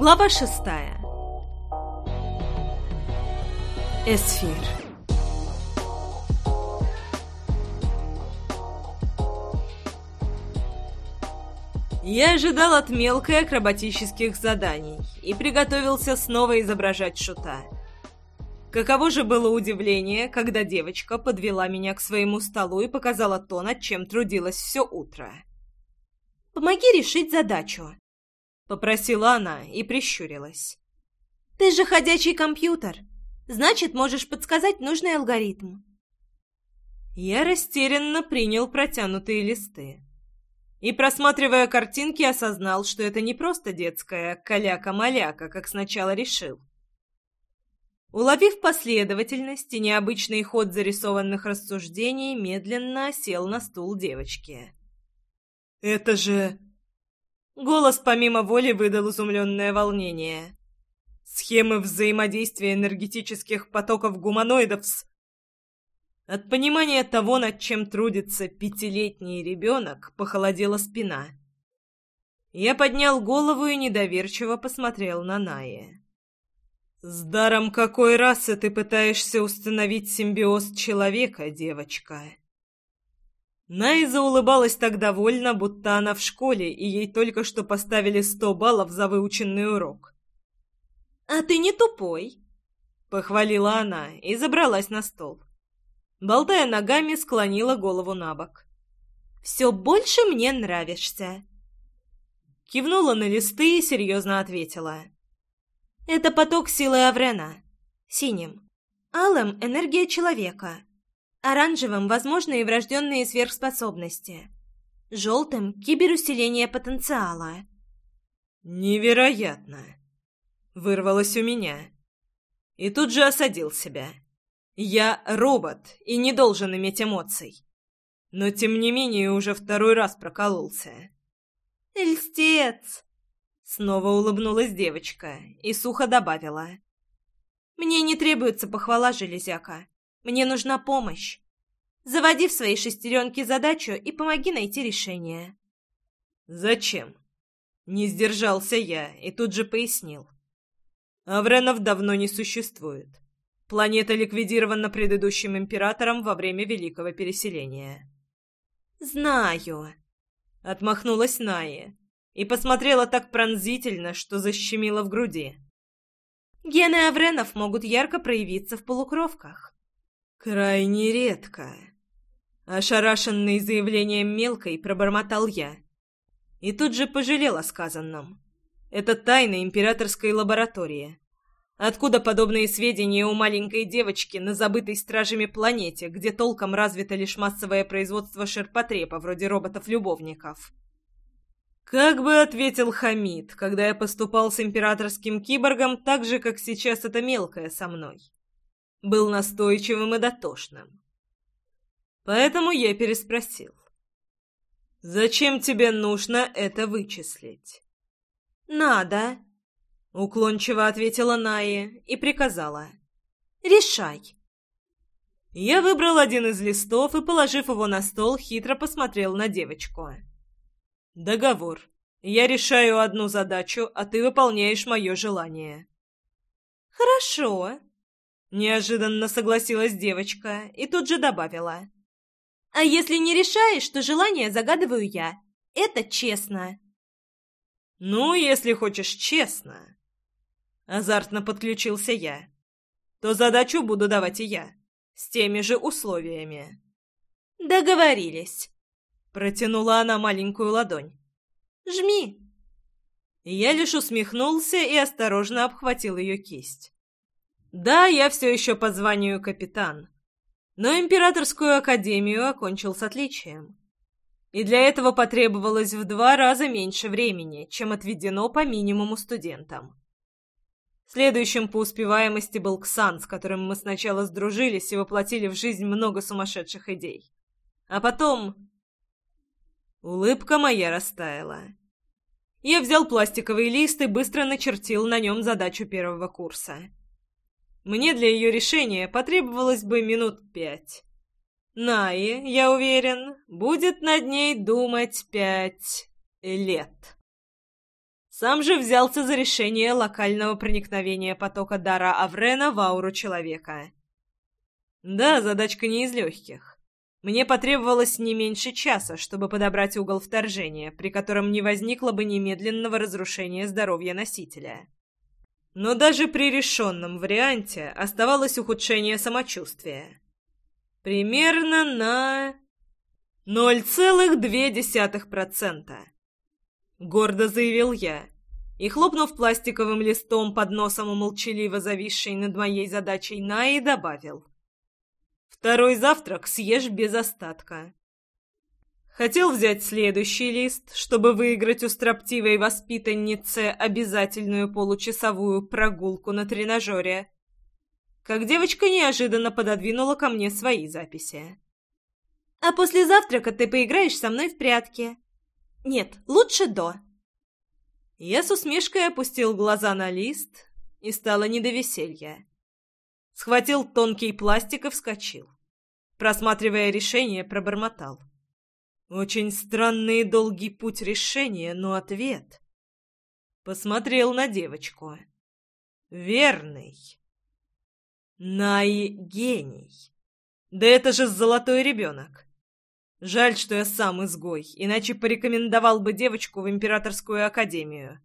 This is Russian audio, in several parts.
Глава шестая. Эсфир. Я ожидал от мелкой акробатических заданий и приготовился снова изображать шута. Каково же было удивление, когда девочка подвела меня к своему столу и показала то, над чем трудилась все утро. «Помоги решить задачу», — попросила она и прищурилась. «Ты же ходячий компьютер, значит, можешь подсказать нужный алгоритм». Я растерянно принял протянутые листы и, просматривая картинки, осознал, что это не просто детская каляка-маляка, как сначала решил. Уловив последовательность и необычный ход зарисованных рассуждений, медленно сел на стул девочки. «Это же...» Голос помимо воли выдал изумленное волнение. «Схемы взаимодействия энергетических потоков гуманоидов с...» От понимания того, над чем трудится пятилетний ребенок, похолодела спина. Я поднял голову и недоверчиво посмотрел на Наи. «С даром какой расы ты пытаешься установить симбиоз человека, девочка?» Найза улыбалась так довольно, будто она в школе, и ей только что поставили сто баллов за выученный урок. «А ты не тупой!» — похвалила она и забралась на стол болтая ногами, склонила голову на бок. «Все больше мне нравишься!» Кивнула на листы и серьезно ответила. «Это поток силы Аврена. Синим. Алым — энергия человека. Оранжевым — возможные врожденные сверхспособности. Желтым — киберусиление потенциала». «Невероятно!» — вырвалось у меня. И тут же осадил себя. Я робот и не должен иметь эмоций. Но тем не менее уже второй раз прокололся. «Льстец!» Снова улыбнулась девочка и сухо добавила. «Мне не требуется похвала, железяка. Мне нужна помощь. Заводи в свои шестеренки задачу и помоги найти решение». «Зачем?» Не сдержался я и тут же пояснил. Авренов давно не существует. Планета ликвидирована предыдущим императором во время Великого Переселения. «Знаю», — отмахнулась Найя и посмотрела так пронзительно, что защемила в груди. «Гены Авренов могут ярко проявиться в полукровках». «Крайне редко», — ошарашенный заявлением мелкой пробормотал я. И тут же пожалел о сказанном. Это тайна императорской лаборатории. Откуда подобные сведения у маленькой девочки на забытой стражами планете, где толком развито лишь массовое производство ширпотреба, вроде роботов-любовников? Как бы ответил Хамид, когда я поступал с императорским киборгом так же, как сейчас это мелкое со мной? Был настойчивым и дотошным. Поэтому я переспросил. «Зачем тебе нужно это вычислить?» «Надо», Уклончиво ответила Найе и приказала. «Решай». Я выбрал один из листов и, положив его на стол, хитро посмотрел на девочку. «Договор. Я решаю одну задачу, а ты выполняешь мое желание». «Хорошо», — неожиданно согласилась девочка и тут же добавила. «А если не решаешь, то желание загадываю я. Это честно». «Ну, если хочешь честно», Азартно подключился я. То задачу буду давать и я. С теми же условиями. Договорились. Протянула она маленькую ладонь. Жми. Я лишь усмехнулся и осторожно обхватил ее кисть. Да, я все еще по званию капитан, но императорскую академию окончил с отличием. И для этого потребовалось в два раза меньше времени, чем отведено по минимуму студентам. Следующим по успеваемости был Ксан, с которым мы сначала сдружились и воплотили в жизнь много сумасшедших идей. А потом... Улыбка моя растаяла. Я взял пластиковый лист и быстро начертил на нем задачу первого курса. Мне для ее решения потребовалось бы минут пять. Наи, я уверен, будет над ней думать пять лет. Сам же взялся за решение локального проникновения потока дара Аврена в ауру человека. Да, задачка не из легких. Мне потребовалось не меньше часа, чтобы подобрать угол вторжения, при котором не возникло бы немедленного разрушения здоровья носителя. Но даже при решенном варианте оставалось ухудшение самочувствия. Примерно на... 0,2%. Гордо заявил я и, хлопнув пластиковым листом под носом у молчаливо зависшей над моей задачей Наи, добавил. «Второй завтрак съешь без остатка». Хотел взять следующий лист, чтобы выиграть у строптивой воспитанницы обязательную получасовую прогулку на тренажере. Как девочка неожиданно пододвинула ко мне свои записи. «А после завтрака ты поиграешь со мной в прятки?» «Нет, лучше до». Я с усмешкой опустил глаза на лист, и стало не до веселья. Схватил тонкий пластик и вскочил. Просматривая решение, пробормотал. Очень странный и долгий путь решения, но ответ. Посмотрел на девочку. Верный. Най гений. Да это же золотой ребенок. Жаль, что я сам изгой, иначе порекомендовал бы девочку в императорскую академию.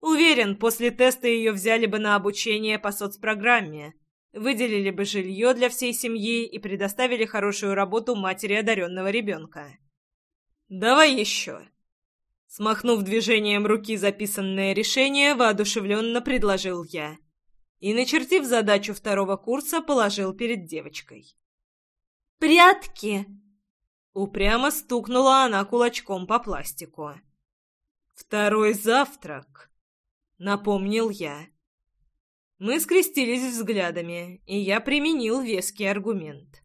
Уверен, после теста ее взяли бы на обучение по соцпрограмме, выделили бы жилье для всей семьи и предоставили хорошую работу матери одаренного ребенка. «Давай еще!» Смахнув движением руки записанное решение, воодушевленно предложил я. И, начертив задачу второго курса, положил перед девочкой. «Прятки!» Упрямо стукнула она кулачком по пластику. «Второй завтрак», — напомнил я. Мы скрестились взглядами, и я применил веский аргумент.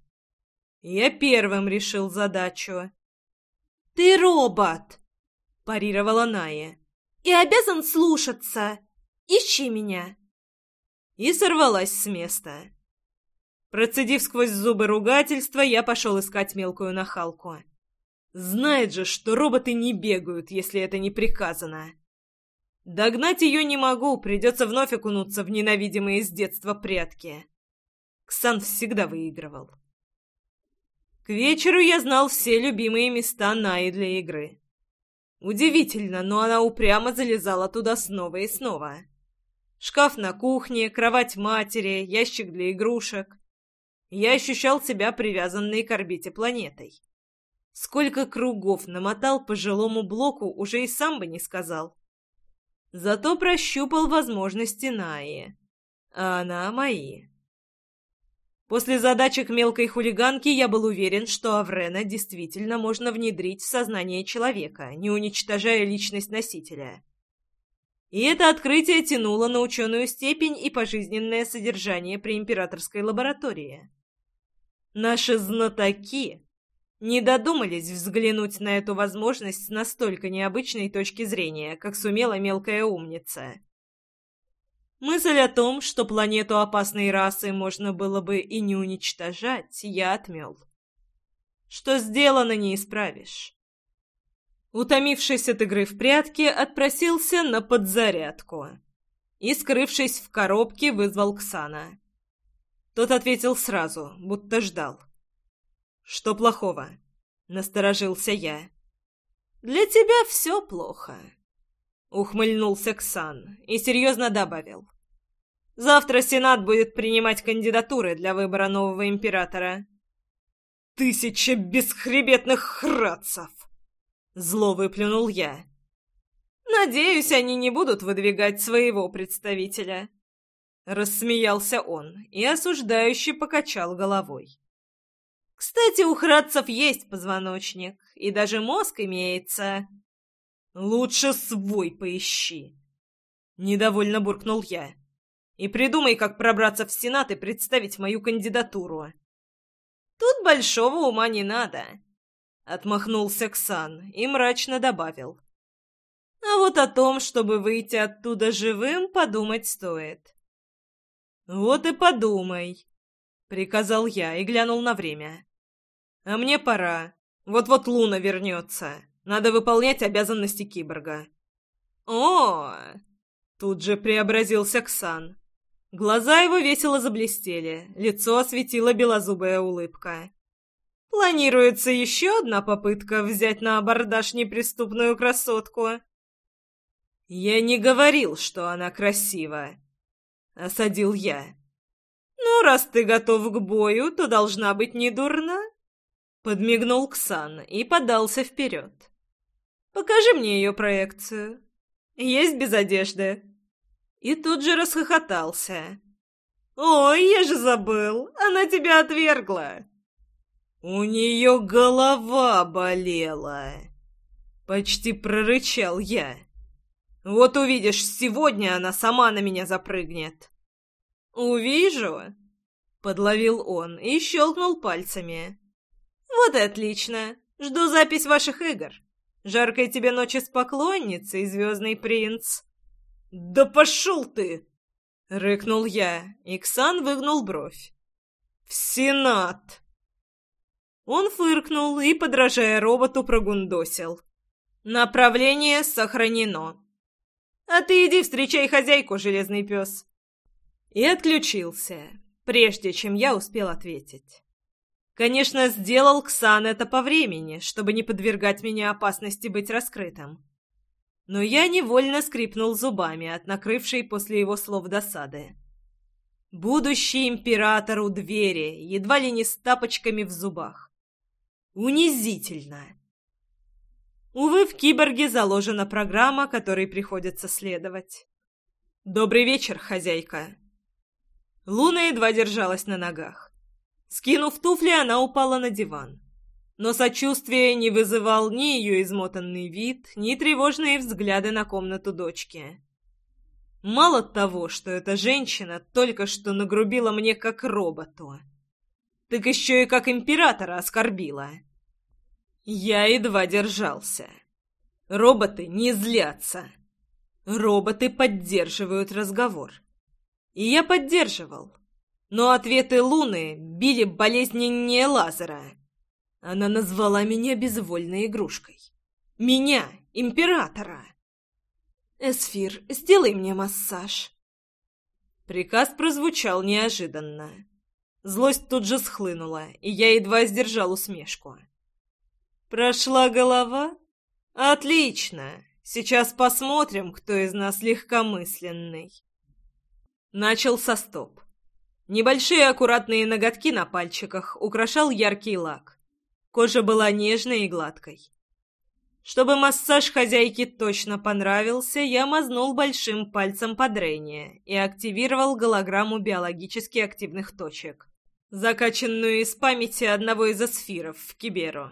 Я первым решил задачу. «Ты робот!» — парировала Ная. «И обязан слушаться! Ищи меня!» И сорвалась с места. Процедив сквозь зубы ругательства, я пошел искать мелкую нахалку. Знает же, что роботы не бегают, если это не приказано. Догнать ее не могу, придется вновь окунуться в ненавидимые с детства прятки. Ксан всегда выигрывал. К вечеру я знал все любимые места Наи для игры. Удивительно, но она упрямо залезала туда снова и снова. Шкаф на кухне, кровать матери, ящик для игрушек я ощущал себя привязанной к орбите планетой. Сколько кругов намотал по жилому блоку, уже и сам бы не сказал. Зато прощупал возможности Наи. А она мои. После задачек мелкой хулиганки я был уверен, что Аврена действительно можно внедрить в сознание человека, не уничтожая личность носителя. И это открытие тянуло на ученую степень и пожизненное содержание при императорской лаборатории. Наши знатоки не додумались взглянуть на эту возможность с настолько необычной точки зрения, как сумела мелкая умница. Мысль о том, что планету опасной расы можно было бы и не уничтожать, я отмел. Что сделано, не исправишь. Утомившись от игры в прятки, отпросился на подзарядку и, скрывшись в коробке, вызвал Ксана. Тот ответил сразу, будто ждал. «Что плохого?» — насторожился я. «Для тебя все плохо», — ухмыльнулся Ксан и серьезно добавил. «Завтра Сенат будет принимать кандидатуры для выбора нового императора». «Тысяча бесхребетных храдцев!» — зло выплюнул я. «Надеюсь, они не будут выдвигать своего представителя», Рассмеялся он и осуждающе покачал головой. «Кстати, у храдцев есть позвоночник, и даже мозг имеется». «Лучше свой поищи!» Недовольно буркнул я. «И придумай, как пробраться в Сенат и представить мою кандидатуру». «Тут большого ума не надо», — отмахнулся Ксан и мрачно добавил. «А вот о том, чтобы выйти оттуда живым, подумать стоит. «Вот и подумай», — приказал я и глянул на время. «А мне пора. Вот-вот Луна вернется. Надо выполнять обязанности киборга». О! Тут же преобразился Ксан. Глаза его весело заблестели, лицо осветила белозубая улыбка. Планируется еще одна попытка взять на абордаж неприступную красотку. Я не говорил, что она красива. Осадил я. Ну, раз ты готов к бою, то должна быть не дурна. Подмигнул Ксан и подался вперед. Покажи мне ее проекцию. Есть без одежды. И тут же расхохотался. «Ой, я же забыл! Она тебя отвергла!» «У нее голова болела!» Почти прорычал я. «Вот увидишь, сегодня она сама на меня запрыгнет!» «Увижу!» Подловил он и щелкнул пальцами. «Вот и отлично! Жду запись ваших игр! Жаркой тебе ночи с поклонницей, звездный принц!» «Да пошел ты!» — рыкнул я. Иксан выгнул бровь. «В Сенат!» Он фыркнул и, подражая роботу, прогундосил. «Направление сохранено. А ты иди встречай хозяйку, железный пес!» И отключился, прежде чем я успел ответить. Конечно, сделал Ксан это по времени, чтобы не подвергать меня опасности быть раскрытым. Но я невольно скрипнул зубами от накрывшей после его слов досады. Будущий император у двери, едва ли не с тапочками в зубах. Унизительно. Увы, в киборге заложена программа, которой приходится следовать. «Добрый вечер, хозяйка!» Луна едва держалась на ногах. Скинув туфли, она упала на диван. Но сочувствия не вызывал ни ее измотанный вид, ни тревожные взгляды на комнату дочки. Мало того, что эта женщина только что нагрубила мне как роботу, так еще и как императора оскорбила. Я едва держался. Роботы не злятся. Роботы поддерживают разговор. И я поддерживал. Но ответы Луны били болезненнее лазера. Она назвала меня безвольной игрушкой. Меня, императора. «Эсфир, сделай мне массаж». Приказ прозвучал неожиданно. Злость тут же схлынула, и я едва сдержал усмешку. «Прошла голова? Отлично! Сейчас посмотрим, кто из нас легкомысленный». Начал со стоп. Небольшие аккуратные ноготки на пальчиках украшал яркий лак. Кожа была нежной и гладкой. Чтобы массаж хозяйки точно понравился, я мазнул большим пальцем по дрене и активировал голограмму биологически активных точек, закачанную из памяти одного из асфиров в Киберу.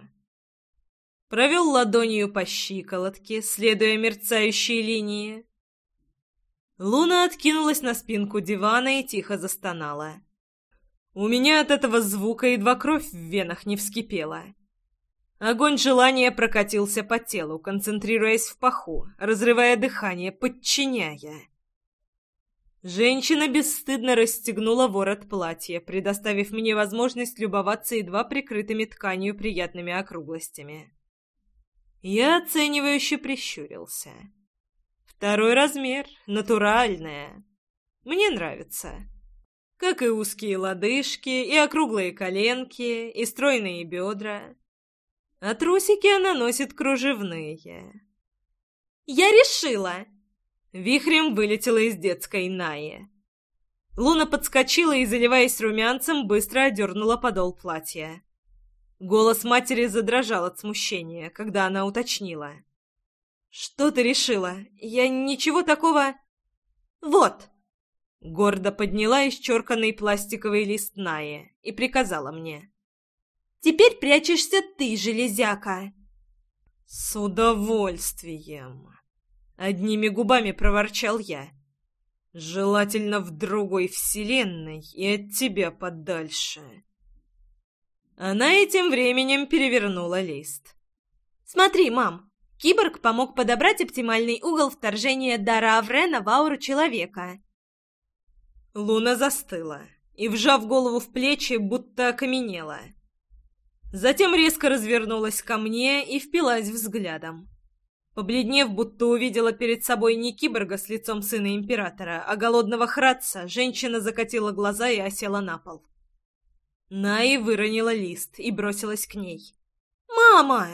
Провел ладонью по щиколотке, следуя мерцающей линии, Луна откинулась на спинку дивана и тихо застонала. У меня от этого звука едва кровь в венах не вскипела. Огонь желания прокатился по телу, концентрируясь в паху, разрывая дыхание, подчиняя. Женщина бесстыдно расстегнула ворот платья, предоставив мне возможность любоваться едва прикрытыми тканью приятными округлостями. Я оценивающе прищурился. Второй размер, натуральная. Мне нравится. Как и узкие лодыжки, и округлые коленки, и стройные бедра. А трусики она носит кружевные. «Я решила!» Вихрем вылетела из детской Наи. Луна подскочила и, заливаясь румянцем, быстро одернула подол платья. Голос матери задрожал от смущения, когда она уточнила. «Что ты решила? Я ничего такого...» «Вот!» Гордо подняла исчерканный пластиковый лист Наи и приказала мне. «Теперь прячешься ты, железяка!» «С удовольствием!» Одними губами проворчал я. «Желательно в другой вселенной и от тебя подальше». Она этим временем перевернула лист. «Смотри, мам, Киборг помог подобрать оптимальный угол вторжения дара Аврена в ауру человека. Луна застыла и, вжав голову в плечи, будто окаменела. Затем резко развернулась ко мне и впилась взглядом. Побледнев, будто увидела перед собой не киборга с лицом сына императора, а голодного хратца, женщина закатила глаза и осела на пол. Наи выронила лист и бросилась к ней. «Мама!»